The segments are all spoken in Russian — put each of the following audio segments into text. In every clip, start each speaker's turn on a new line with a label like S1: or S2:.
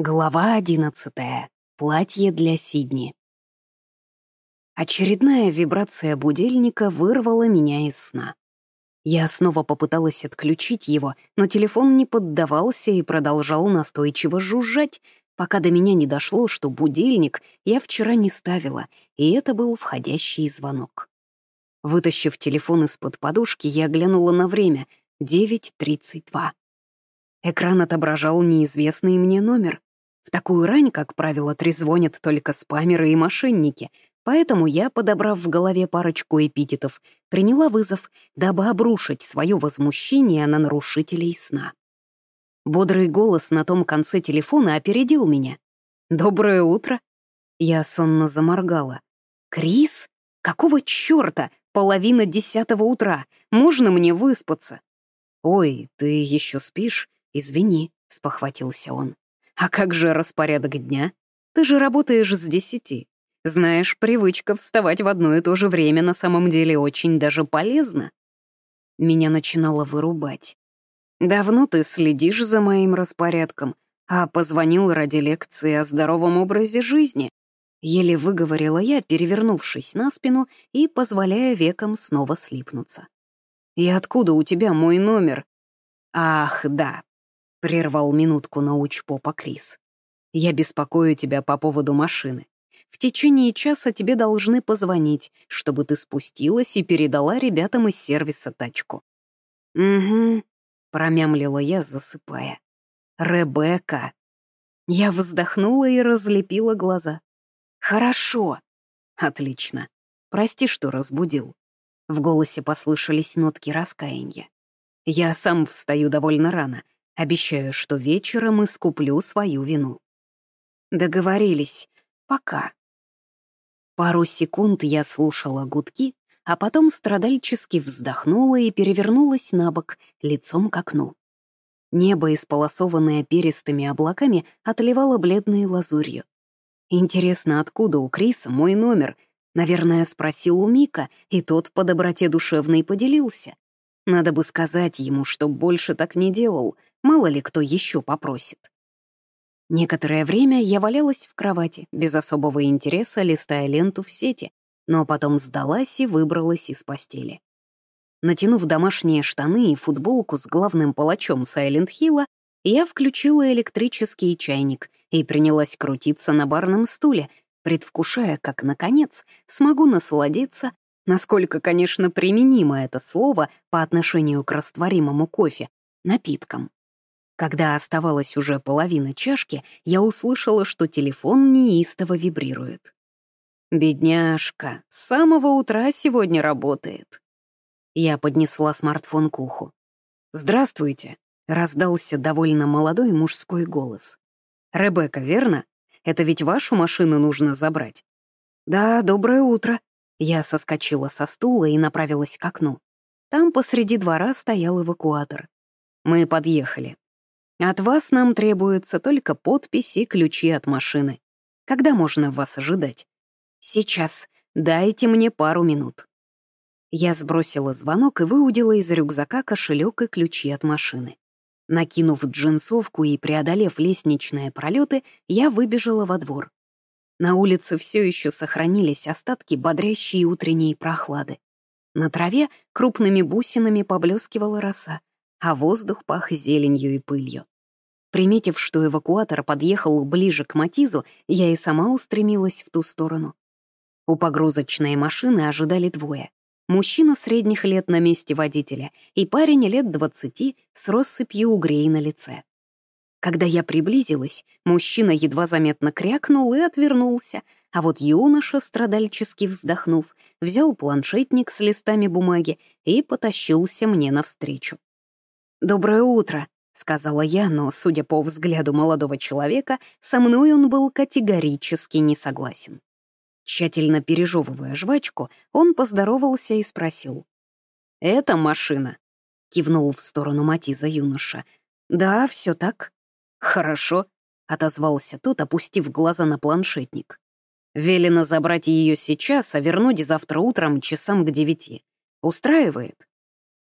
S1: Глава одиннадцатая. Платье для Сидни. Очередная вибрация будильника вырвала меня из сна. Я снова попыталась отключить его, но телефон не поддавался и продолжал настойчиво жужжать, пока до меня не дошло, что будильник я вчера не ставила, и это был входящий звонок. Вытащив телефон из-под подушки, я глянула на время — 9.32. Экран отображал неизвестный мне номер. В такую рань, как правило, трезвонят только спамеры и мошенники, поэтому я, подобрав в голове парочку эпитетов, приняла вызов, дабы обрушить свое возмущение на нарушителей сна. Бодрый голос на том конце телефона опередил меня. «Доброе утро!» Я сонно заморгала. «Крис? Какого чёрта? Половина десятого утра. Можно мне выспаться?» «Ой, ты еще спишь? Извини», — спохватился он. А как же распорядок дня? Ты же работаешь с десяти. Знаешь, привычка вставать в одно и то же время на самом деле очень даже полезна. Меня начинало вырубать. Давно ты следишь за моим распорядком, а позвонил ради лекции о здоровом образе жизни. Еле выговорила я, перевернувшись на спину и позволяя векам снова слипнуться. «И откуда у тебя мой номер?» «Ах, да, — прервал минутку научпопа Крис. «Я беспокою тебя по поводу машины. В течение часа тебе должны позвонить, чтобы ты спустилась и передала ребятам из сервиса тачку». «Угу», — промямлила я, засыпая. «Ребекка». Я вздохнула и разлепила глаза. «Хорошо». «Отлично. Прости, что разбудил». В голосе послышались нотки раскаяния. «Я сам встаю довольно рано, Обещаю, что вечером искуплю свою вину. Договорились. Пока. Пару секунд я слушала гудки, а потом страдальчески вздохнула и перевернулась на бок, лицом к окну. Небо, исполосованное перистыми облаками, отливало бледной лазурью. Интересно, откуда у Криса мой номер? Наверное, спросил у Мика, и тот по доброте душевной поделился. Надо бы сказать ему, что больше так не делал — Мало ли кто еще попросит. Некоторое время я валялась в кровати, без особого интереса листая ленту в сети, но потом сдалась и выбралась из постели. Натянув домашние штаны и футболку с главным палачом Сайленд Хилла, я включила электрический чайник и принялась крутиться на барном стуле, предвкушая, как, наконец, смогу насладиться, насколько, конечно, применимо это слово по отношению к растворимому кофе, напиткам. Когда оставалась уже половина чашки, я услышала, что телефон неистово вибрирует. «Бедняжка, с самого утра сегодня работает». Я поднесла смартфон к уху. «Здравствуйте», — раздался довольно молодой мужской голос. «Ребекка, верно? Это ведь вашу машину нужно забрать». «Да, доброе утро». Я соскочила со стула и направилась к окну. Там посреди двора стоял эвакуатор. Мы подъехали. От вас нам требуется только подпись и ключи от машины. Когда можно вас ожидать? Сейчас. Дайте мне пару минут. Я сбросила звонок и выудила из рюкзака кошелек и ключи от машины. Накинув джинсовку и преодолев лестничные пролеты, я выбежала во двор. На улице все еще сохранились остатки бодрящей утренней прохлады. На траве крупными бусинами поблескивала роса а воздух пах зеленью и пылью. Приметив, что эвакуатор подъехал ближе к Матизу, я и сама устремилась в ту сторону. У погрузочной машины ожидали двое. Мужчина средних лет на месте водителя и парень лет двадцати с россыпью угрей на лице. Когда я приблизилась, мужчина едва заметно крякнул и отвернулся, а вот юноша, страдальчески вздохнув, взял планшетник с листами бумаги и потащился мне навстречу. «Доброе утро», — сказала я, но, судя по взгляду молодого человека, со мной он был категорически не согласен. Тщательно пережевывая жвачку, он поздоровался и спросил. «Это машина?» — кивнул в сторону Матиза юноша. «Да, все так». «Хорошо», — отозвался тот, опустив глаза на планшетник. «Велено забрать ее сейчас, а вернуть завтра утром часам к девяти. Устраивает?»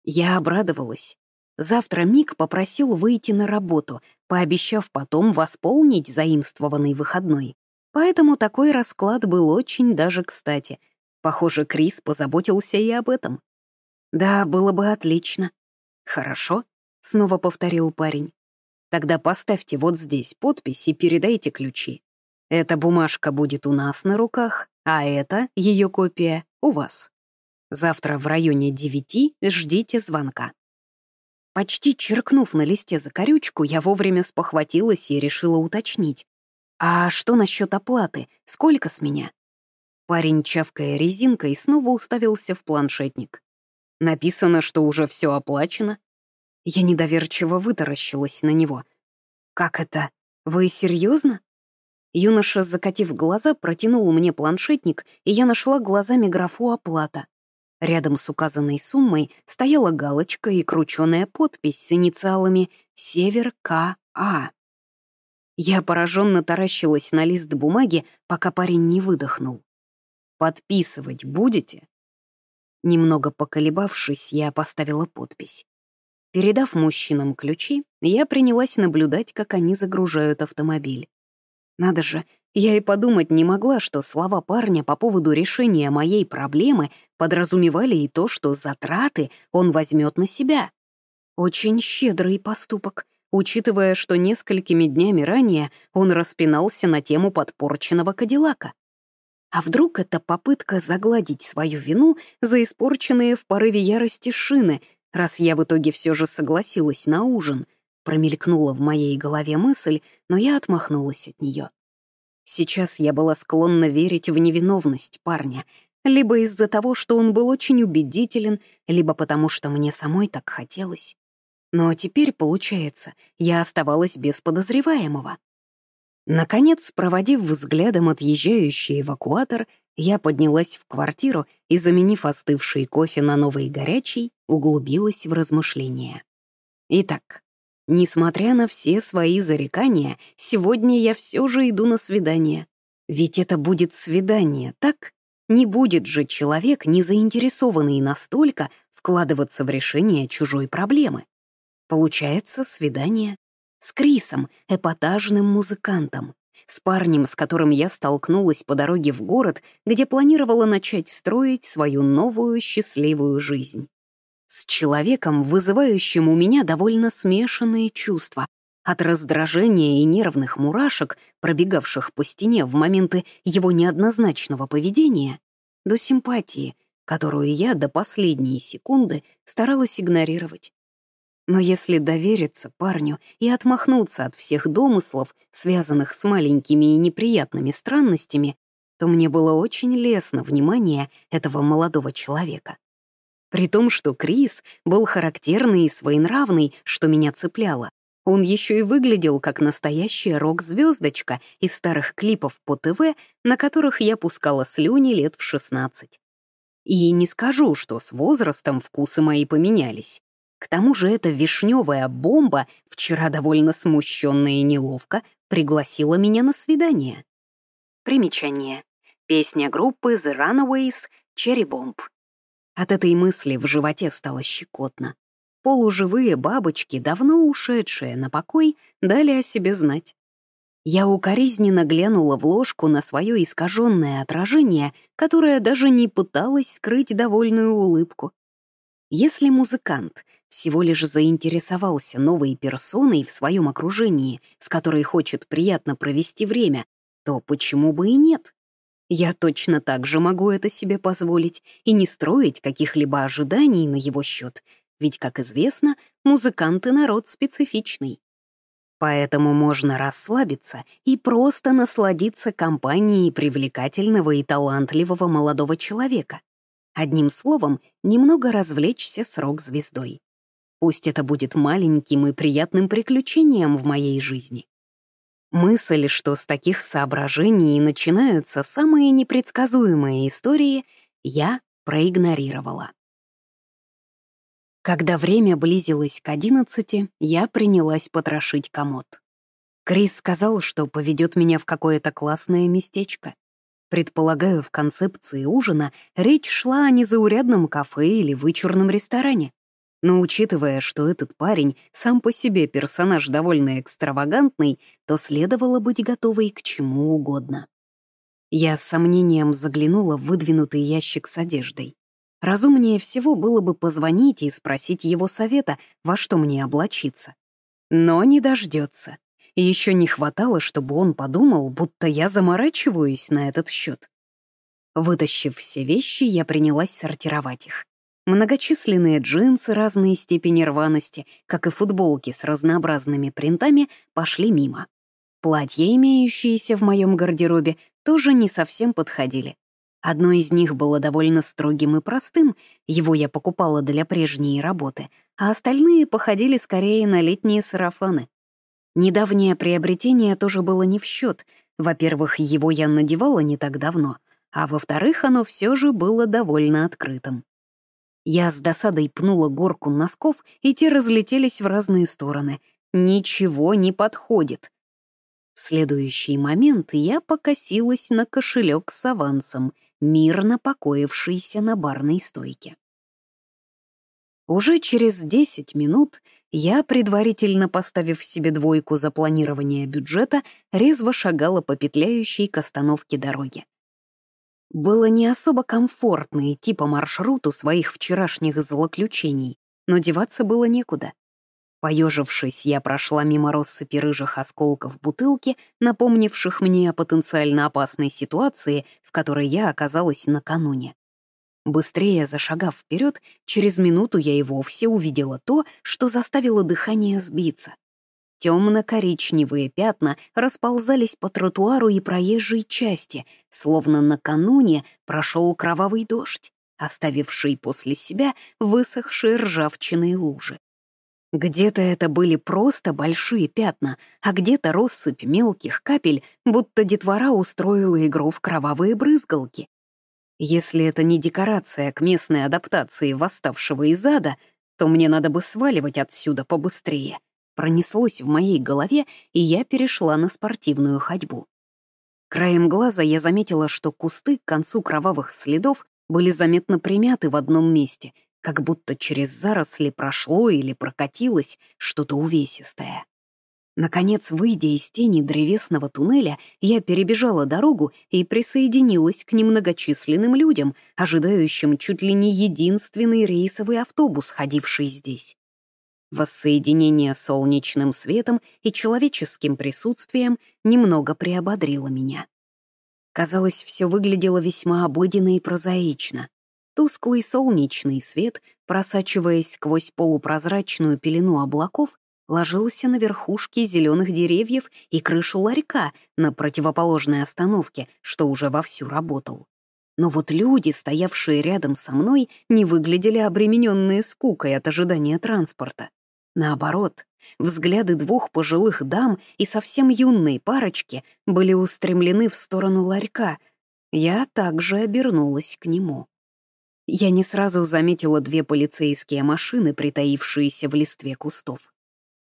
S1: Я обрадовалась. Завтра Мик попросил выйти на работу, пообещав потом восполнить заимствованный выходной. Поэтому такой расклад был очень даже кстати. Похоже, Крис позаботился и об этом. «Да, было бы отлично». «Хорошо», — снова повторил парень. «Тогда поставьте вот здесь подпись и передайте ключи. Эта бумажка будет у нас на руках, а это, ее копия, у вас. Завтра в районе девяти ждите звонка». Почти черкнув на листе закорючку, я вовремя спохватилась и решила уточнить. «А что насчет оплаты? Сколько с меня?» Парень, чавкая резинкой, снова уставился в планшетник. Написано, что уже все оплачено. Я недоверчиво вытаращилась на него. «Как это? Вы серьезно? Юноша, закатив глаза, протянул мне планшетник, и я нашла глазами графу «Оплата». Рядом с указанной суммой стояла галочка и крученая подпись с инициалами «Север К.А». Я пораженно таращилась на лист бумаги, пока парень не выдохнул. «Подписывать будете?» Немного поколебавшись, я поставила подпись. Передав мужчинам ключи, я принялась наблюдать, как они загружают автомобиль. Надо же, я и подумать не могла, что слова парня по поводу решения моей проблемы подразумевали и то, что затраты он возьмет на себя. Очень щедрый поступок, учитывая, что несколькими днями ранее он распинался на тему подпорченного Кадиллака. А вдруг это попытка загладить свою вину за испорченные в порыве ярости шины, раз я в итоге все же согласилась на ужин — Промелькнула в моей голове мысль, но я отмахнулась от нее. Сейчас я была склонна верить в невиновность парня, либо из-за того, что он был очень убедителен, либо потому, что мне самой так хотелось. Но теперь, получается, я оставалась без подозреваемого. Наконец, проводив взглядом отъезжающий эвакуатор, я поднялась в квартиру и, заменив остывший кофе на новый горячий, углубилась в размышления. Итак, Несмотря на все свои зарекания, сегодня я все же иду на свидание. Ведь это будет свидание, так? Не будет же человек, не заинтересованный настолько, вкладываться в решение чужой проблемы. Получается свидание с Крисом, эпатажным музыкантом, с парнем, с которым я столкнулась по дороге в город, где планировала начать строить свою новую счастливую жизнь с человеком, вызывающим у меня довольно смешанные чувства, от раздражения и нервных мурашек, пробегавших по стене в моменты его неоднозначного поведения, до симпатии, которую я до последней секунды старалась игнорировать. Но если довериться парню и отмахнуться от всех домыслов, связанных с маленькими и неприятными странностями, то мне было очень лестно внимание этого молодого человека. При том, что Крис был характерный и своенравный, что меня цепляло. Он еще и выглядел как настоящая рок-звездочка из старых клипов по ТВ, на которых я пускала слюни лет в 16. И не скажу, что с возрастом вкусы мои поменялись. К тому же эта вишневая бомба, вчера довольно смущенная и неловко, пригласила меня на свидание. Примечание. Песня группы The Runaways «Cherry Bomb». От этой мысли в животе стало щекотно. Полуживые бабочки, давно ушедшие на покой, дали о себе знать. Я укоризненно глянула в ложку на свое искаженное отражение, которое даже не пыталось скрыть довольную улыбку. Если музыкант всего лишь заинтересовался новой персоной в своем окружении, с которой хочет приятно провести время, то почему бы и нет? Я точно так же могу это себе позволить и не строить каких-либо ожиданий на его счет, ведь, как известно, музыканты — народ специфичный. Поэтому можно расслабиться и просто насладиться компанией привлекательного и талантливого молодого человека. Одним словом, немного развлечься с рок-звездой. Пусть это будет маленьким и приятным приключением в моей жизни. Мысль, что с таких соображений начинаются самые непредсказуемые истории, я проигнорировала. Когда время близилось к одиннадцати, я принялась потрошить комод. Крис сказал, что поведет меня в какое-то классное местечко. Предполагаю, в концепции ужина речь шла о незаурядном кафе или вычурном ресторане. Но учитывая, что этот парень сам по себе персонаж довольно экстравагантный, то следовало быть готовой к чему угодно. Я с сомнением заглянула в выдвинутый ящик с одеждой. Разумнее всего было бы позвонить и спросить его совета, во что мне облачиться. Но не дождется. Еще не хватало, чтобы он подумал, будто я заморачиваюсь на этот счет. Вытащив все вещи, я принялась сортировать их. Многочисленные джинсы разной степени рваности, как и футболки с разнообразными принтами, пошли мимо. Платья, имеющиеся в моем гардеробе, тоже не совсем подходили. Одно из них было довольно строгим и простым, его я покупала для прежней работы, а остальные походили скорее на летние сарафаны. Недавнее приобретение тоже было не в счет. Во-первых, его я надевала не так давно, а во-вторых, оно все же было довольно открытым. Я с досадой пнула горку носков, и те разлетелись в разные стороны. Ничего не подходит. В следующий момент я покосилась на кошелек с авансом, мирно покоившийся на барной стойке. Уже через 10 минут я, предварительно поставив себе двойку за планирование бюджета, резво шагала по петляющей к остановке дороги. Было не особо комфортно идти по маршруту своих вчерашних злоключений, но деваться было некуда. Поежившись, я прошла мимо россыпи рыжих осколков бутылки, напомнивших мне о потенциально опасной ситуации, в которой я оказалась накануне. Быстрее зашагав вперед, через минуту я и вовсе увидела то, что заставило дыхание сбиться. Темно-коричневые пятна расползались по тротуару и проезжей части, словно накануне прошел кровавый дождь, оставивший после себя высохшие ржавчиные лужи. Где-то это были просто большие пятна, а где-то россыпь мелких капель, будто детвора устроила игру в кровавые брызгалки. Если это не декорация к местной адаптации восставшего из ада, то мне надо бы сваливать отсюда побыстрее пронеслось в моей голове, и я перешла на спортивную ходьбу. Краем глаза я заметила, что кусты к концу кровавых следов были заметно примяты в одном месте, как будто через заросли прошло или прокатилось что-то увесистое. Наконец, выйдя из тени древесного туннеля, я перебежала дорогу и присоединилась к немногочисленным людям, ожидающим чуть ли не единственный рейсовый автобус, ходивший здесь. Воссоединение солнечным светом и человеческим присутствием немного приободрило меня. Казалось, все выглядело весьма обыденно и прозаично. Тусклый солнечный свет, просачиваясь сквозь полупрозрачную пелену облаков, ложился на верхушки зеленых деревьев и крышу ларька на противоположной остановке, что уже вовсю работал. Но вот люди, стоявшие рядом со мной, не выглядели обремененные скукой от ожидания транспорта. Наоборот, взгляды двух пожилых дам и совсем юной парочки были устремлены в сторону ларька. Я также обернулась к нему. Я не сразу заметила две полицейские машины, притаившиеся в листве кустов.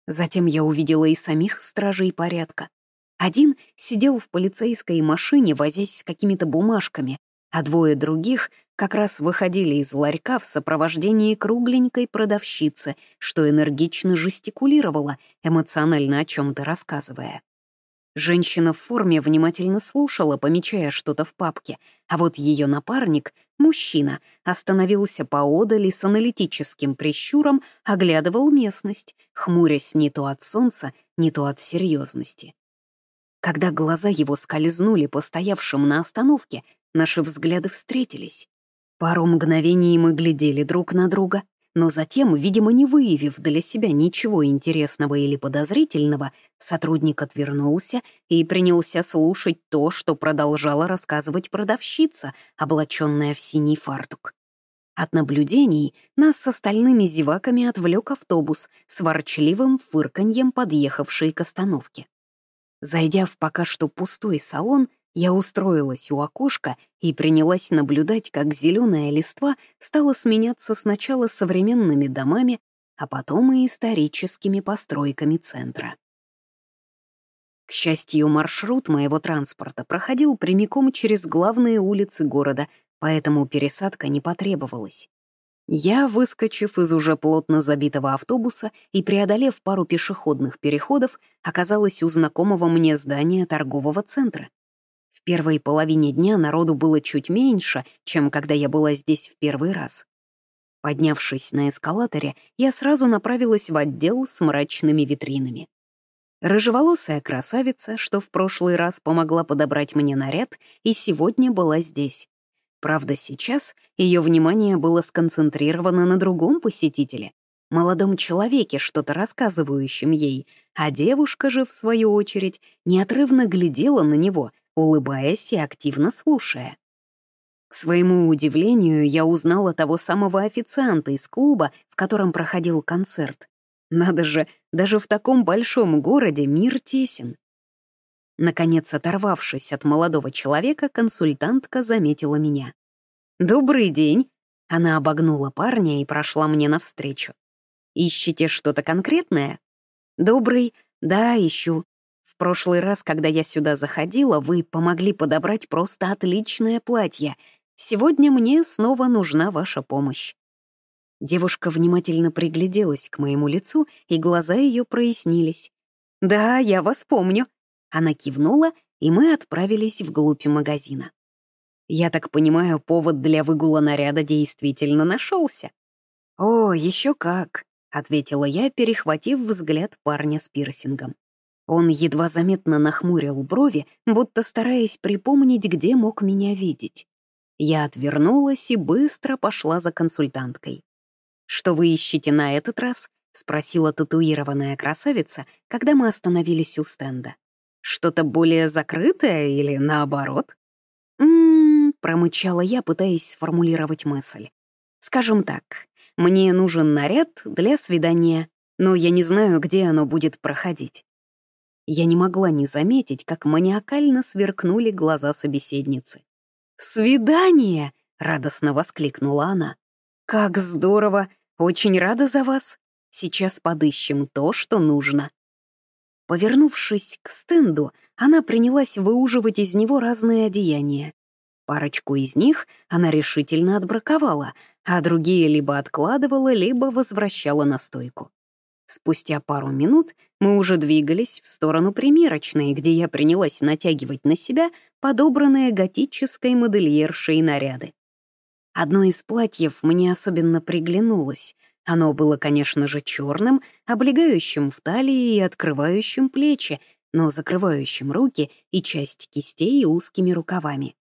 S1: Затем я увидела и самих стражей порядка. Один сидел в полицейской машине, возясь с какими-то бумажками, а двое других как раз выходили из ларька в сопровождении кругленькой продавщицы, что энергично жестикулировала, эмоционально о чем-то рассказывая. Женщина в форме внимательно слушала, помечая что-то в папке, а вот ее напарник, мужчина, остановился поодаль и с аналитическим прищуром оглядывал местность, хмурясь не то от солнца, не то от серьезности. Когда глаза его скользнули по стоявшим на остановке, Наши взгляды встретились. Пару мгновений мы глядели друг на друга, но затем, видимо, не выявив для себя ничего интересного или подозрительного, сотрудник отвернулся и принялся слушать то, что продолжала рассказывать продавщица, облаченная в синий фартук. От наблюдений нас с остальными зеваками отвлек автобус с ворчливым фырканьем, подъехавший к остановке. Зайдя в пока что пустой салон, я устроилась у окошка и принялась наблюдать, как зеленая листва стала сменяться сначала современными домами, а потом и историческими постройками центра. К счастью, маршрут моего транспорта проходил прямиком через главные улицы города, поэтому пересадка не потребовалась. Я, выскочив из уже плотно забитого автобуса и преодолев пару пешеходных переходов, оказалась у знакомого мне здания торгового центра. Первой половине дня народу было чуть меньше, чем когда я была здесь в первый раз. Поднявшись на эскалаторе, я сразу направилась в отдел с мрачными витринами. Рыжеволосая красавица, что в прошлый раз помогла подобрать мне наряд, и сегодня была здесь. Правда, сейчас ее внимание было сконцентрировано на другом посетителе, молодом человеке, что-то рассказывающем ей, а девушка же, в свою очередь, неотрывно глядела на него, улыбаясь и активно слушая. К своему удивлению, я узнала того самого официанта из клуба, в котором проходил концерт. Надо же, даже в таком большом городе мир тесен. Наконец, оторвавшись от молодого человека, консультантка заметила меня. «Добрый день!» Она обогнула парня и прошла мне навстречу. «Ищете что-то конкретное?» «Добрый, да, ищу. Прошлый раз, когда я сюда заходила, вы помогли подобрать просто отличное платье. Сегодня мне снова нужна ваша помощь». Девушка внимательно пригляделась к моему лицу, и глаза ее прояснились. «Да, я вас помню». Она кивнула, и мы отправились вглубь магазина. Я так понимаю, повод для выгула наряда действительно нашелся. «О, еще как», — ответила я, перехватив взгляд парня с пирсингом. Он едва заметно нахмурил брови, будто стараясь припомнить, где мог меня видеть. Я отвернулась и быстро пошла за консультанткой. «Что вы ищете на этот раз?» — спросила татуированная красавица, когда мы остановились у стенда. «Что-то более закрытое или наоборот?» «М-м-м», промычала я, пытаясь сформулировать мысль. «Скажем так, мне нужен наряд для свидания, но я не знаю, где оно будет проходить». Я не могла не заметить, как маниакально сверкнули глаза собеседницы. «Свидание!» — радостно воскликнула она. «Как здорово! Очень рада за вас. Сейчас подыщем то, что нужно». Повернувшись к стенду, она принялась выуживать из него разные одеяния. Парочку из них она решительно отбраковала, а другие либо откладывала, либо возвращала на стойку. Спустя пару минут мы уже двигались в сторону примерочной, где я принялась натягивать на себя подобранные готической модельершей наряды. Одно из платьев мне особенно приглянулось. Оно было, конечно же, черным, облегающим в талии и открывающим плечи, но закрывающим руки и часть кистей узкими рукавами.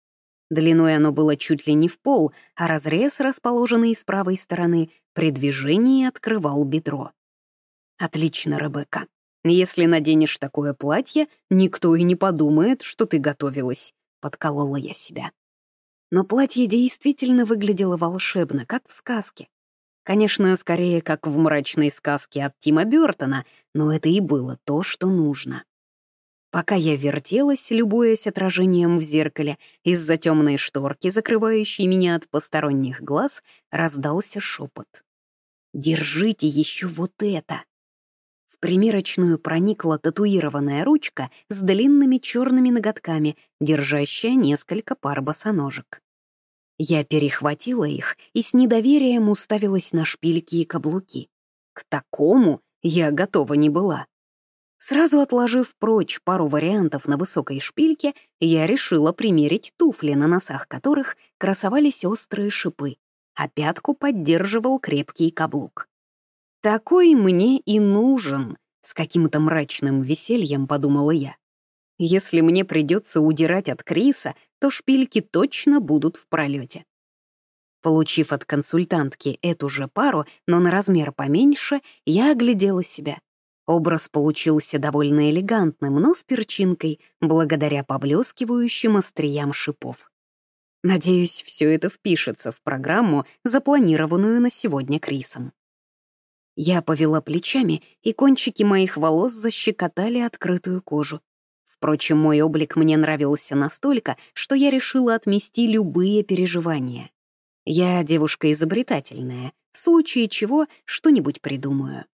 S1: Длиной оно было чуть ли не в пол, а разрез, расположенный с правой стороны, при движении открывал бедро. «Отлично, Ребекка. Если наденешь такое платье, никто и не подумает, что ты готовилась», — подколола я себя. Но платье действительно выглядело волшебно, как в сказке. Конечно, скорее, как в мрачной сказке от Тима Бёртона, но это и было то, что нужно. Пока я вертелась, любуясь отражением в зеркале, из-за темной шторки, закрывающей меня от посторонних глаз, раздался шепот. «Держите еще вот это!» Примерочную проникла татуированная ручка с длинными черными ноготками, держащая несколько пар босоножек. Я перехватила их и с недоверием уставилась на шпильки и каблуки. К такому я готова не была. Сразу отложив прочь пару вариантов на высокой шпильке, я решила примерить туфли, на носах которых красовались острые шипы, а пятку поддерживал крепкий каблук. «Такой мне и нужен», — с каким-то мрачным весельем подумала я. «Если мне придется удирать от Криса, то шпильки точно будут в пролете. Получив от консультантки эту же пару, но на размер поменьше, я оглядела себя. Образ получился довольно элегантным, но с перчинкой, благодаря поблескивающим остриям шипов. Надеюсь, все это впишется в программу, запланированную на сегодня Крисом. Я повела плечами, и кончики моих волос защекотали открытую кожу. Впрочем, мой облик мне нравился настолько, что я решила отмести любые переживания. Я девушка изобретательная, в случае чего что-нибудь придумаю.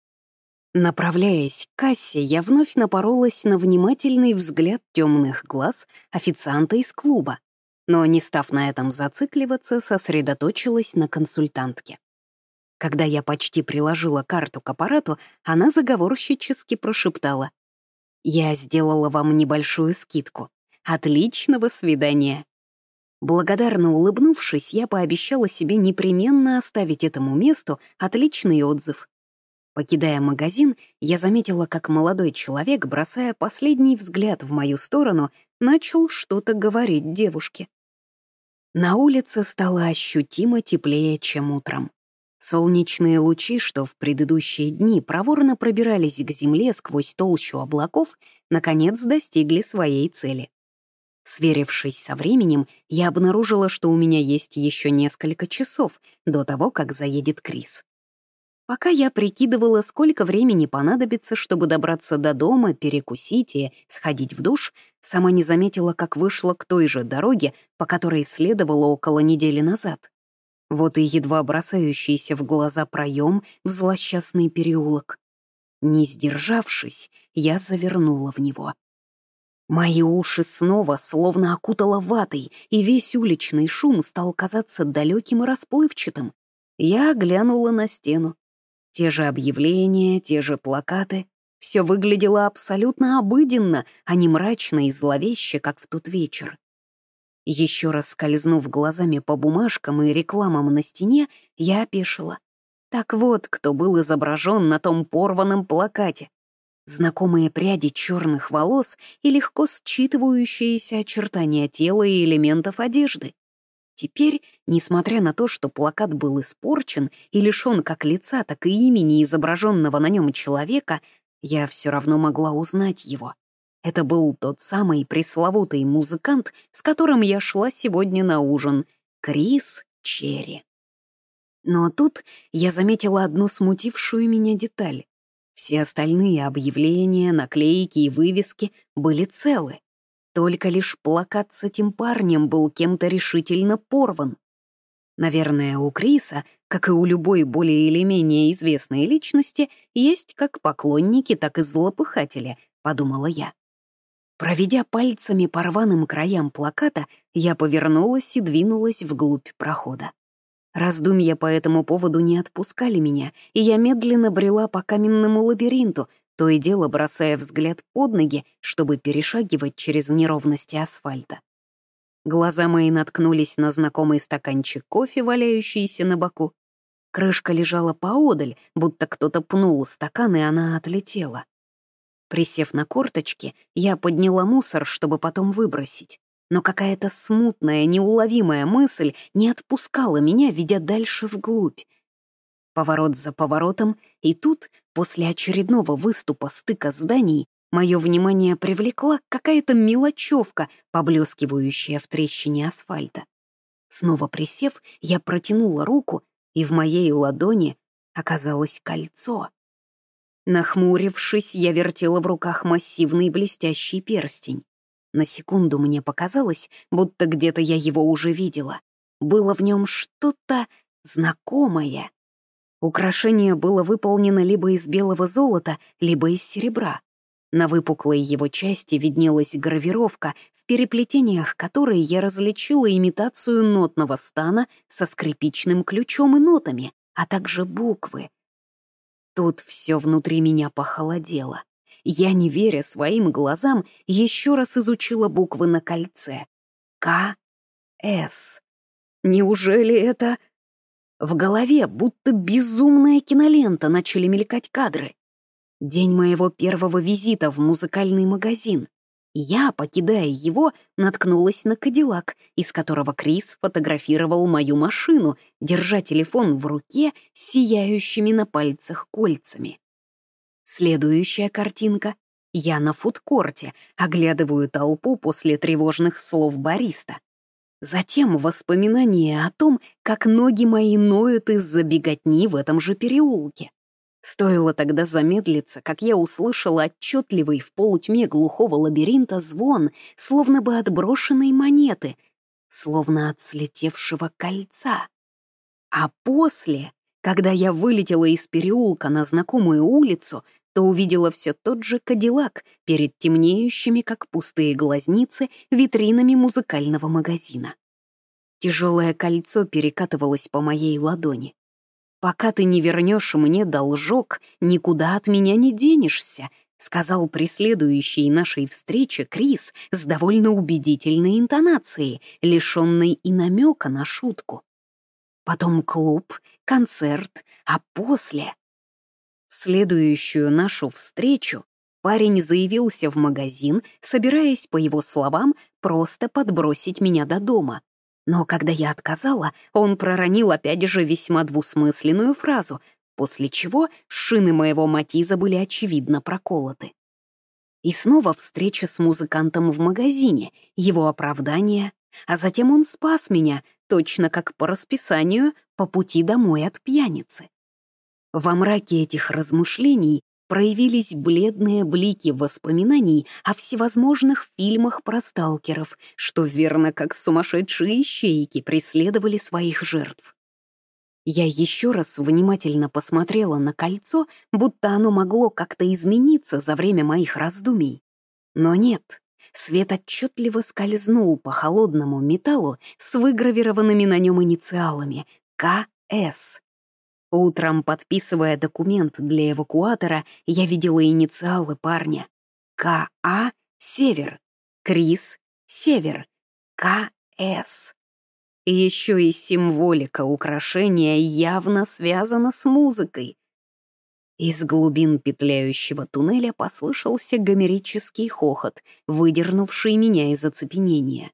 S1: Направляясь к кассе, я вновь напоролась на внимательный взгляд темных глаз официанта из клуба, но, не став на этом зацикливаться, сосредоточилась на консультантке. Когда я почти приложила карту к аппарату, она заговорщически прошептала. «Я сделала вам небольшую скидку. Отличного свидания!» Благодарно улыбнувшись, я пообещала себе непременно оставить этому месту отличный отзыв. Покидая магазин, я заметила, как молодой человек, бросая последний взгляд в мою сторону, начал что-то говорить девушке. На улице стало ощутимо теплее, чем утром. Солнечные лучи, что в предыдущие дни проворно пробирались к земле сквозь толщу облаков, наконец достигли своей цели. Сверившись со временем, я обнаружила, что у меня есть еще несколько часов до того, как заедет Крис. Пока я прикидывала, сколько времени понадобится, чтобы добраться до дома, перекусить и сходить в душ, сама не заметила, как вышла к той же дороге, по которой следовала около недели назад. Вот и едва бросающийся в глаза проем в злосчастный переулок. Не сдержавшись, я завернула в него. Мои уши снова словно окутало ватой, и весь уличный шум стал казаться далеким и расплывчатым. Я глянула на стену. Те же объявления, те же плакаты. Все выглядело абсолютно обыденно, а не мрачно и зловеще, как в тот вечер. Еще раз скользнув глазами по бумажкам и рекламам на стене, я опешила. Так вот, кто был изображен на том порванном плакате знакомые пряди черных волос и легко считывающиеся очертания тела и элементов одежды. Теперь, несмотря на то, что плакат был испорчен и лишен как лица, так и имени изображенного на нем человека, я все равно могла узнать его. Это был тот самый пресловутый музыкант, с которым я шла сегодня на ужин, Крис Черри. Но тут я заметила одну смутившую меня деталь. Все остальные объявления, наклейки и вывески были целы. Только лишь плакат с этим парнем был кем-то решительно порван. Наверное, у Криса, как и у любой более или менее известной личности, есть как поклонники, так и злопыхатели, подумала я. Проведя пальцами по рваным краям плаката, я повернулась и двинулась вглубь прохода. Раздумья по этому поводу не отпускали меня, и я медленно брела по каменному лабиринту, то и дело бросая взгляд под ноги, чтобы перешагивать через неровности асфальта. Глаза мои наткнулись на знакомый стаканчик кофе, валяющийся на боку. Крышка лежала поодаль, будто кто-то пнул стакан, и она отлетела. Присев на корточки, я подняла мусор, чтобы потом выбросить но какая-то смутная, неуловимая мысль не отпускала меня, ведя дальше вглубь. Поворот за поворотом, и тут, после очередного выступа стыка зданий, мое внимание привлекла какая-то мелочевка, поблескивающая в трещине асфальта. Снова присев, я протянула руку, и в моей ладони оказалось кольцо. Нахмурившись, я вертела в руках массивный блестящий перстень. На секунду мне показалось, будто где-то я его уже видела. Было в нем что-то знакомое. Украшение было выполнено либо из белого золота, либо из серебра. На выпуклой его части виднелась гравировка, в переплетениях которой я различила имитацию нотного стана со скрипичным ключом и нотами, а также буквы. Тут все внутри меня похолодело. Я, не веря своим глазам, еще раз изучила буквы на кольце. К. С. Неужели это... В голове будто безумная кинолента начали мелькать кадры. День моего первого визита в музыкальный магазин. Я, покидая его, наткнулась на кадиллак, из которого Крис фотографировал мою машину, держа телефон в руке с сияющими на пальцах кольцами. Следующая картинка. Я на фудкорте, оглядываю толпу после тревожных слов бариста. Затем воспоминания о том, как ноги мои ноют из-за беготни в этом же переулке. Стоило тогда замедлиться, как я услышала отчетливый в полутьме глухого лабиринта звон, словно бы отброшенной монеты, словно от слетевшего кольца. А после, когда я вылетела из переулка на знакомую улицу, то увидела все тот же кадиллак перед темнеющими, как пустые глазницы, витринами музыкального магазина. Тяжелое кольцо перекатывалось по моей ладони. «Пока ты не вернешь мне должок, никуда от меня не денешься», сказал преследующий нашей встрече Крис с довольно убедительной интонацией, лишенной и намека на шутку. Потом клуб, концерт, а после... В следующую нашу встречу парень заявился в магазин, собираясь, по его словам, просто подбросить меня до дома. Но когда я отказала, он проронил опять же весьма двусмысленную фразу, после чего шины моего Матиза были очевидно проколоты. И снова встреча с музыкантом в магазине, его оправдание, а затем он спас меня, точно как по расписанию, по пути домой от пьяницы. Во мраке этих размышлений проявились бледные блики воспоминаний о всевозможных фильмах про сталкеров, что верно как сумасшедшие ищейки преследовали своих жертв. Я еще раз внимательно посмотрела на кольцо, будто оно могло как-то измениться за время моих раздумий. Но нет, свет отчетливо скользнул по холодному металлу с выгравированными на нем инициалами «КС». Утром, подписывая документ для эвакуатора, я видела инициалы парня. К.А. Север. Крис. Север. К.С. Еще и символика украшения явно связана с музыкой. Из глубин петляющего туннеля послышался гомерический хохот, выдернувший меня из оцепенения.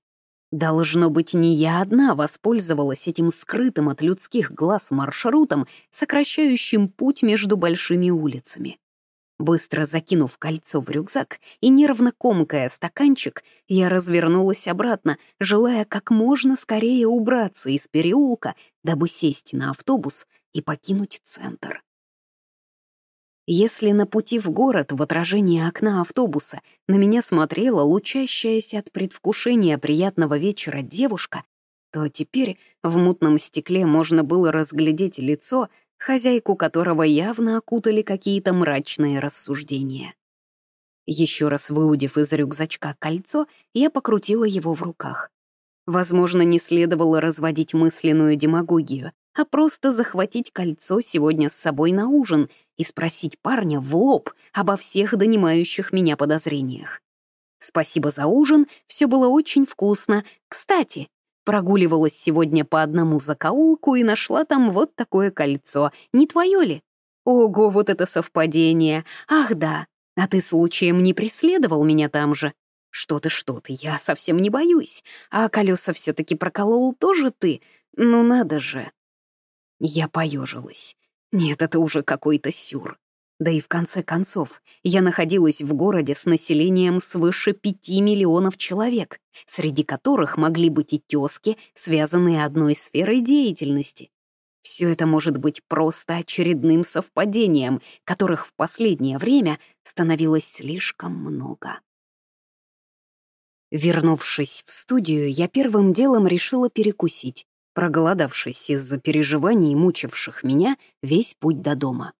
S1: Должно быть, не я одна воспользовалась этим скрытым от людских глаз маршрутом, сокращающим путь между большими улицами. Быстро закинув кольцо в рюкзак и нервно комкая стаканчик, я развернулась обратно, желая как можно скорее убраться из переулка, дабы сесть на автобус и покинуть центр. Если на пути в город в отражении окна автобуса на меня смотрела лучащаяся от предвкушения приятного вечера девушка, то теперь в мутном стекле можно было разглядеть лицо, хозяйку которого явно окутали какие-то мрачные рассуждения. Еще раз выудив из рюкзачка кольцо, я покрутила его в руках. Возможно, не следовало разводить мысленную демагогию, а просто захватить кольцо сегодня с собой на ужин и спросить парня в лоб обо всех донимающих меня подозрениях. Спасибо за ужин, все было очень вкусно. Кстати, Прогуливалась сегодня по одному закоулку и нашла там вот такое кольцо. Не твое ли? Ого, вот это совпадение. Ах да, а ты случаем не преследовал меня там же? Что ты, что ты, я совсем не боюсь. А колеса все-таки проколол тоже ты? Ну надо же. Я поежилась. Нет, это уже какой-то сюр. Да и в конце концов, я находилась в городе с населением свыше пяти миллионов человек, среди которых могли быть и тезки, связанные одной сферой деятельности. Все это может быть просто очередным совпадением, которых в последнее время становилось слишком много. Вернувшись в студию, я первым делом решила перекусить, проголодавшись из-за переживаний, мучивших меня весь путь до дома.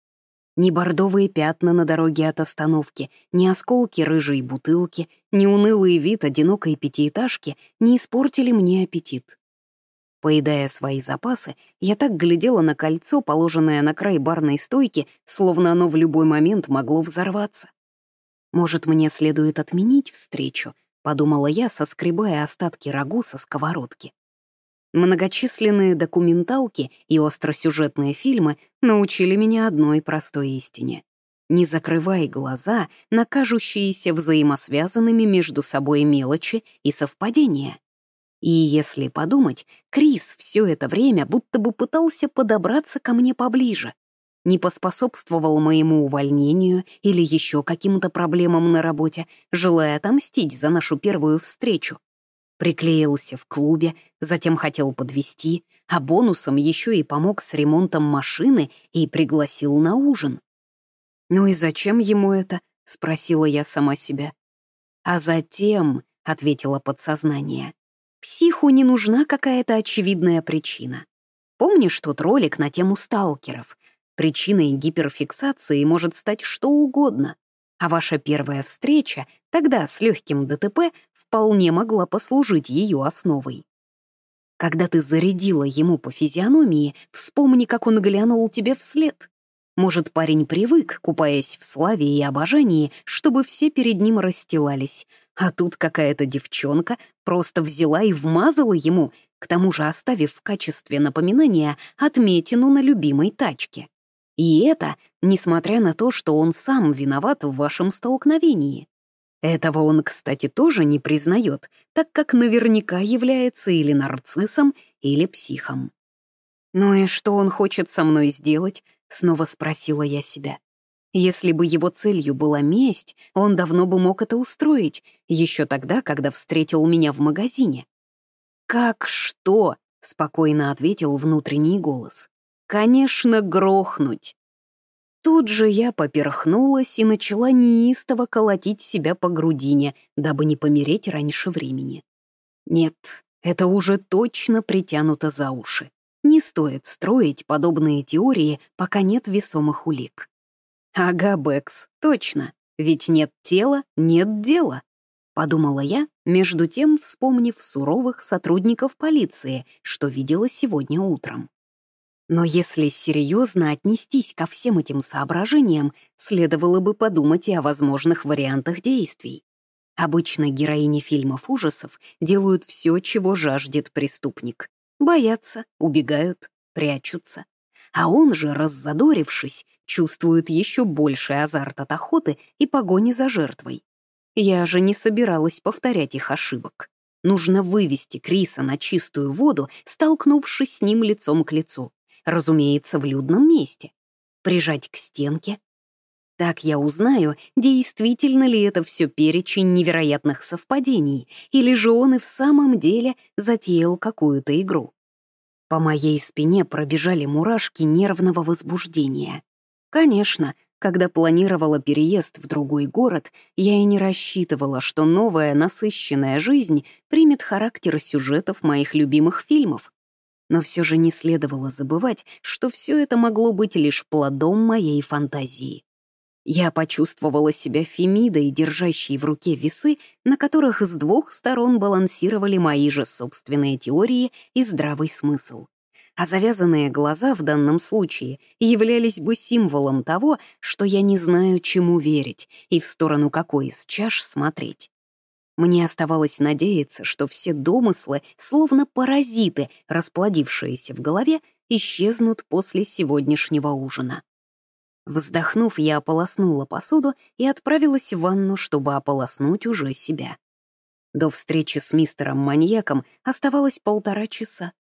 S1: Ни бордовые пятна на дороге от остановки, ни осколки рыжей бутылки, ни унылый вид одинокой пятиэтажки не испортили мне аппетит. Поедая свои запасы, я так глядела на кольцо, положенное на край барной стойки, словно оно в любой момент могло взорваться. «Может, мне следует отменить встречу?» — подумала я, соскребая остатки рагу со сковородки. Многочисленные документалки и остросюжетные фильмы научили меня одной простой истине. Не закрывай глаза на кажущиеся взаимосвязанными между собой мелочи и совпадения. И если подумать, Крис все это время будто бы пытался подобраться ко мне поближе. Не поспособствовал моему увольнению или еще каким-то проблемам на работе, желая отомстить за нашу первую встречу. Приклеился в клубе, затем хотел подвести, а бонусом еще и помог с ремонтом машины и пригласил на ужин. «Ну и зачем ему это?» — спросила я сама себя. «А затем», — ответило подсознание, — «психу не нужна какая-то очевидная причина. Помнишь тот ролик на тему сталкеров? Причиной гиперфиксации может стать что угодно. А ваша первая встреча, тогда с легким ДТП, вполне могла послужить ее основой. Когда ты зарядила ему по физиономии, вспомни, как он глянул тебе вслед. Может, парень привык, купаясь в славе и обожании, чтобы все перед ним расстилались. А тут какая-то девчонка просто взяла и вмазала ему, к тому же оставив в качестве напоминания отметину на любимой тачке. И это, несмотря на то, что он сам виноват в вашем столкновении. Этого он, кстати, тоже не признает, так как наверняка является или нарциссом, или психом. «Ну и что он хочет со мной сделать?» — снова спросила я себя. Если бы его целью была месть, он давно бы мог это устроить, еще тогда, когда встретил меня в магазине. «Как что?» — спокойно ответил внутренний голос. «Конечно, грохнуть. Тут же я поперхнулась и начала неистово колотить себя по грудине, дабы не помереть раньше времени. Нет, это уже точно притянуто за уши. Не стоит строить подобные теории, пока нет весомых улик. Ага, Бэкс, точно, ведь нет тела, нет дела. Подумала я, между тем вспомнив суровых сотрудников полиции, что видела сегодня утром. Но если серьезно отнестись ко всем этим соображениям, следовало бы подумать и о возможных вариантах действий. Обычно героини фильмов ужасов делают все, чего жаждет преступник. Боятся, убегают, прячутся. А он же, раззадорившись, чувствует еще больший азарт от охоты и погони за жертвой. Я же не собиралась повторять их ошибок. Нужно вывести Криса на чистую воду, столкнувшись с ним лицом к лицу разумеется, в людном месте. Прижать к стенке. Так я узнаю, действительно ли это все перечень невероятных совпадений, или же он и в самом деле затеял какую-то игру. По моей спине пробежали мурашки нервного возбуждения. Конечно, когда планировала переезд в другой город, я и не рассчитывала, что новая насыщенная жизнь примет характер сюжетов моих любимых фильмов, но все же не следовало забывать, что все это могло быть лишь плодом моей фантазии. Я почувствовала себя Фемидой, держащей в руке весы, на которых с двух сторон балансировали мои же собственные теории и здравый смысл. А завязанные глаза в данном случае являлись бы символом того, что я не знаю, чему верить и в сторону какой из чаш смотреть. Мне оставалось надеяться, что все домыслы, словно паразиты, расплодившиеся в голове, исчезнут после сегодняшнего ужина. Вздохнув, я ополоснула посуду и отправилась в ванну, чтобы ополоснуть уже себя. До встречи с мистером-маньяком оставалось полтора часа.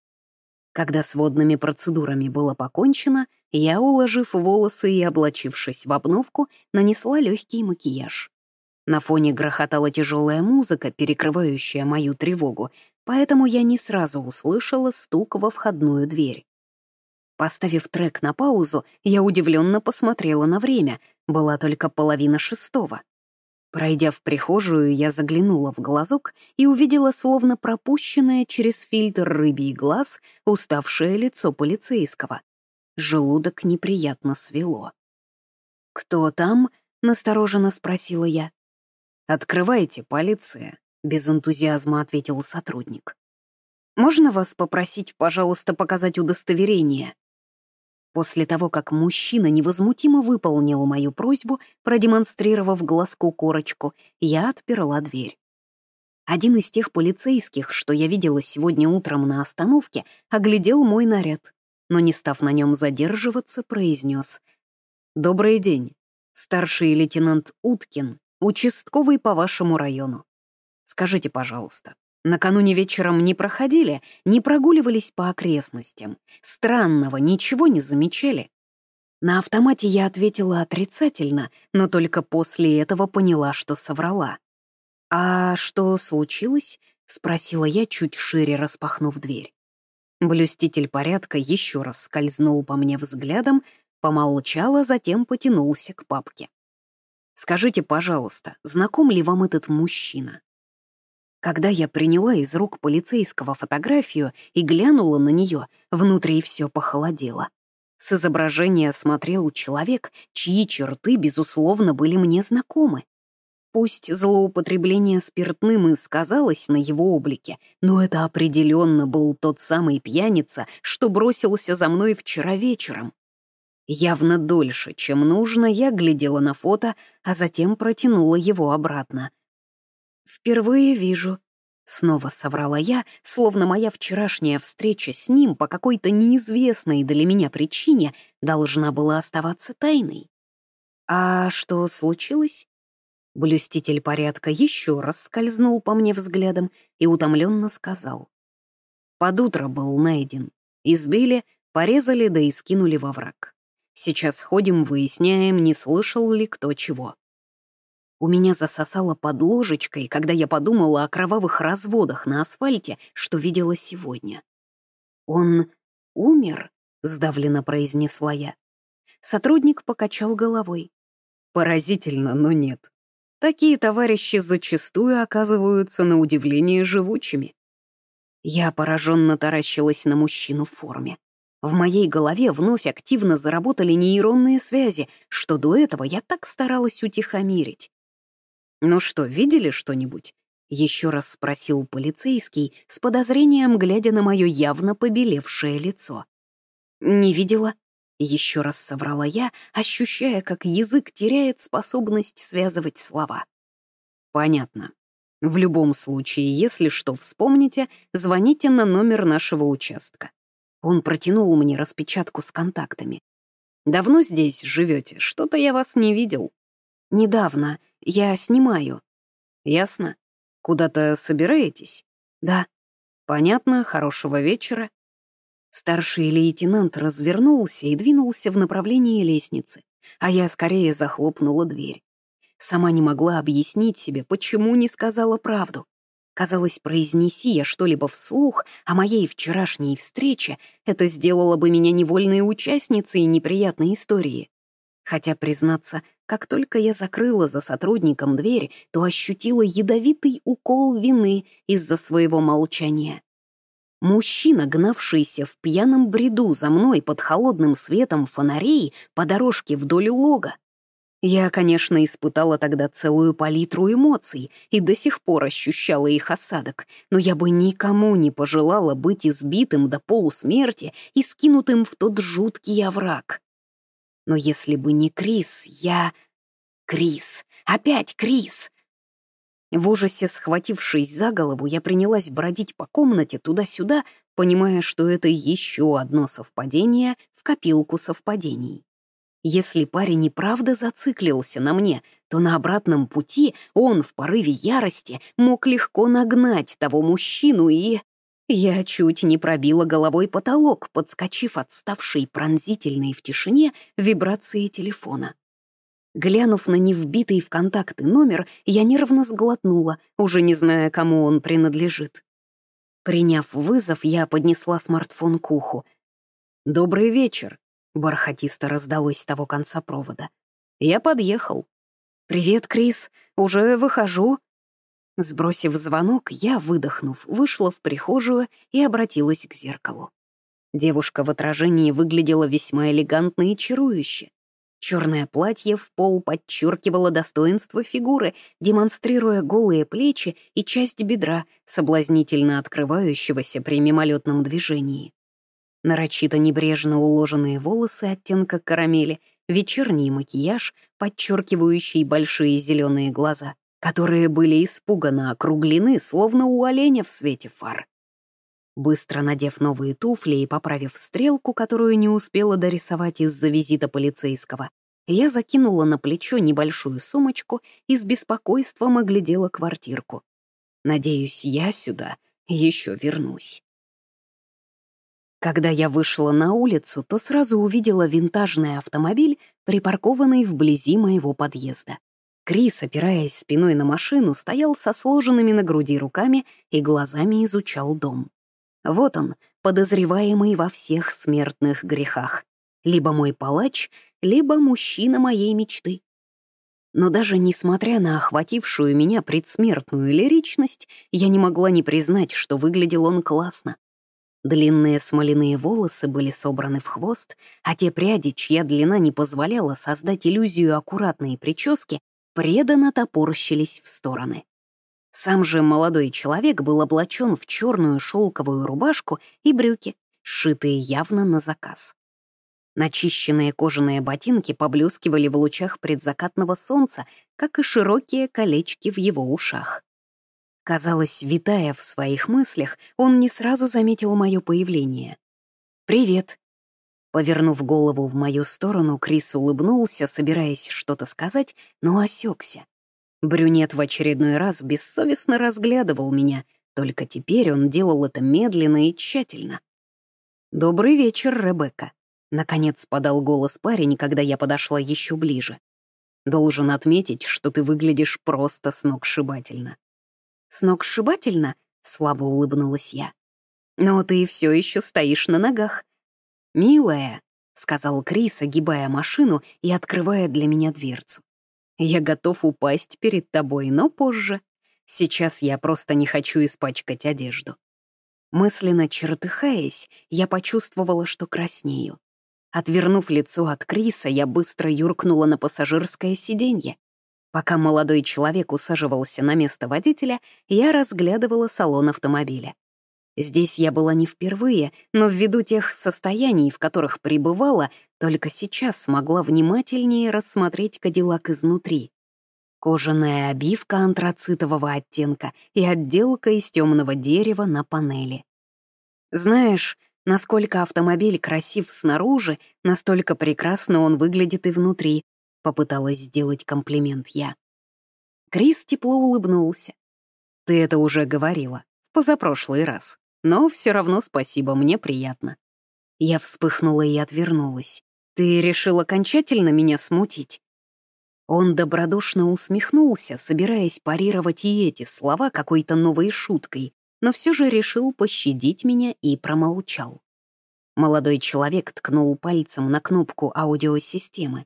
S1: Когда с водными процедурами было покончено, я, уложив волосы и облачившись в обновку, нанесла легкий макияж. На фоне грохотала тяжелая музыка, перекрывающая мою тревогу, поэтому я не сразу услышала стук во входную дверь. Поставив трек на паузу, я удивленно посмотрела на время, была только половина шестого. Пройдя в прихожую, я заглянула в глазок и увидела словно пропущенное через фильтр рыбий глаз уставшее лицо полицейского. Желудок неприятно свело. «Кто там?» — настороженно спросила я. «Открывайте, полиция», — без энтузиазма ответил сотрудник. «Можно вас попросить, пожалуйста, показать удостоверение?» После того, как мужчина невозмутимо выполнил мою просьбу, продемонстрировав глазку корочку, я отперла дверь. Один из тех полицейских, что я видела сегодня утром на остановке, оглядел мой наряд, но, не став на нем задерживаться, произнес «Добрый день, старший лейтенант Уткин, Участковый по вашему району. Скажите, пожалуйста, накануне вечером не проходили, не прогуливались по окрестностям? Странного ничего не замечали? На автомате я ответила отрицательно, но только после этого поняла, что соврала. «А что случилось?» — спросила я, чуть шире распахнув дверь. Блюститель порядка еще раз скользнул по мне взглядом, помолчал, а затем потянулся к папке. Скажите, пожалуйста, знаком ли вам этот мужчина? Когда я приняла из рук полицейского фотографию и глянула на нее, внутри все похолодело. С изображения смотрел человек, чьи черты, безусловно, были мне знакомы. Пусть злоупотребление спиртным и сказалось на его облике, но это определенно был тот самый пьяница, что бросился за мной вчера вечером. Явно дольше, чем нужно, я глядела на фото, а затем протянула его обратно. «Впервые вижу», — снова соврала я, словно моя вчерашняя встреча с ним по какой-то неизвестной для меня причине должна была оставаться тайной. «А что случилось?» Блюститель порядка еще раз скользнул по мне взглядом и утомленно сказал. Под утро был найден. Избили, порезали да и скинули во враг. Сейчас ходим, выясняем, не слышал ли кто чего. У меня засосало под ложечкой, когда я подумала о кровавых разводах на асфальте, что видела сегодня. «Он умер?» — сдавленно произнесла я. Сотрудник покачал головой. «Поразительно, но нет. Такие товарищи зачастую оказываются на удивление живучими. Я пораженно таращилась на мужчину в форме. В моей голове вновь активно заработали нейронные связи, что до этого я так старалась утихомирить. «Ну что, видели что-нибудь?» — еще раз спросил полицейский, с подозрением глядя на мое явно побелевшее лицо. «Не видела», еще раз соврала я, ощущая, как язык теряет способность связывать слова. Понятно. В любом случае, если что вспомните, звоните на номер нашего участка. Он протянул мне распечатку с контактами. «Давно здесь живете? Что-то я вас не видел». «Недавно. Я снимаю». «Ясно. Куда-то собираетесь?» «Да». «Понятно. Хорошего вечера». Старший лейтенант развернулся и двинулся в направлении лестницы, а я скорее захлопнула дверь. Сама не могла объяснить себе, почему не сказала правду. Казалось, произнеси я что-либо вслух о моей вчерашней встрече, это сделало бы меня невольной участницей неприятной истории. Хотя, признаться, как только я закрыла за сотрудником дверь, то ощутила ядовитый укол вины из-за своего молчания. Мужчина, гнавшийся в пьяном бреду за мной под холодным светом фонарей по дорожке вдоль лога. Я, конечно, испытала тогда целую палитру эмоций и до сих пор ощущала их осадок, но я бы никому не пожелала быть избитым до полусмерти и скинутым в тот жуткий овраг. Но если бы не Крис, я... Крис! Опять Крис! В ужасе схватившись за голову, я принялась бродить по комнате туда-сюда, понимая, что это еще одно совпадение в копилку совпадений. Если парень и правда зациклился на мне, то на обратном пути он в порыве ярости мог легко нагнать того мужчину и... Я чуть не пробила головой потолок, подскочив от ставшей пронзительной в тишине вибрации телефона. Глянув на невбитый в контакты номер, я нервно сглотнула, уже не зная, кому он принадлежит. Приняв вызов, я поднесла смартфон к уху. «Добрый вечер», — бархатисто раздалось с того конца провода. «Я подъехал». «Привет, Крис, уже выхожу». Сбросив звонок, я, выдохнув, вышла в прихожую и обратилась к зеркалу. Девушка в отражении выглядела весьма элегантно и чарующе. Черное платье в пол подчеркивало достоинство фигуры, демонстрируя голые плечи и часть бедра, соблазнительно открывающегося при мимолетном движении. Нарочито небрежно уложенные волосы оттенка карамели, вечерний макияж, подчеркивающий большие зеленые глаза, которые были испуганно округлены, словно у оленя в свете фар. Быстро надев новые туфли и поправив стрелку, которую не успела дорисовать из-за визита полицейского, я закинула на плечо небольшую сумочку и с беспокойством оглядела квартирку. Надеюсь, я сюда еще вернусь. Когда я вышла на улицу, то сразу увидела винтажный автомобиль, припаркованный вблизи моего подъезда. Крис, опираясь спиной на машину, стоял со сложенными на груди руками и глазами изучал дом. Вот он, подозреваемый во всех смертных грехах. Либо мой палач, либо мужчина моей мечты. Но даже несмотря на охватившую меня предсмертную лиричность, я не могла не признать, что выглядел он классно. Длинные смоляные волосы были собраны в хвост, а те пряди, чья длина не позволяла создать иллюзию аккуратной прически, преданно топорщились в стороны. Сам же молодой человек был облачен в черную шелковую рубашку и брюки, сшитые явно на заказ. Начищенные кожаные ботинки поблескивали в лучах предзакатного солнца, как и широкие колечки в его ушах. Казалось, витая в своих мыслях, он не сразу заметил мое появление. «Привет». Повернув голову в мою сторону, Крис улыбнулся, собираясь что-то сказать, но осекся. Брюнет в очередной раз бессовестно разглядывал меня, только теперь он делал это медленно и тщательно. «Добрый вечер, Ребекка», — наконец подал голос парень, когда я подошла еще ближе. «Должен отметить, что ты выглядишь просто сногсшибательно». «Сногсшибательно?» — слабо улыбнулась я. «Но ты все еще стоишь на ногах». «Милая», — сказал Крис, огибая машину и открывая для меня дверцу. Я готов упасть перед тобой, но позже. Сейчас я просто не хочу испачкать одежду. Мысленно чертыхаясь, я почувствовала, что краснею. Отвернув лицо от Криса, я быстро юркнула на пассажирское сиденье. Пока молодой человек усаживался на место водителя, я разглядывала салон автомобиля. Здесь я была не впервые, но ввиду тех состояний, в которых пребывала, только сейчас смогла внимательнее рассмотреть Кадиллак изнутри. Кожаная обивка антрацитового оттенка и отделка из темного дерева на панели. Знаешь, насколько автомобиль красив снаружи, настолько прекрасно он выглядит и внутри, попыталась сделать комплимент я. Крис тепло улыбнулся. Ты это уже говорила, в позапрошлый раз. Но все равно спасибо, мне приятно. Я вспыхнула и отвернулась. Ты решил окончательно меня смутить? Он добродушно усмехнулся, собираясь парировать и эти слова какой-то новой шуткой, но все же решил пощадить меня и промолчал. Молодой человек ткнул пальцем на кнопку аудиосистемы.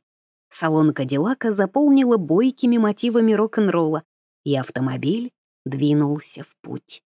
S1: Салон Кадиллака заполнила бойкими мотивами рок-н-ролла, и автомобиль двинулся в путь.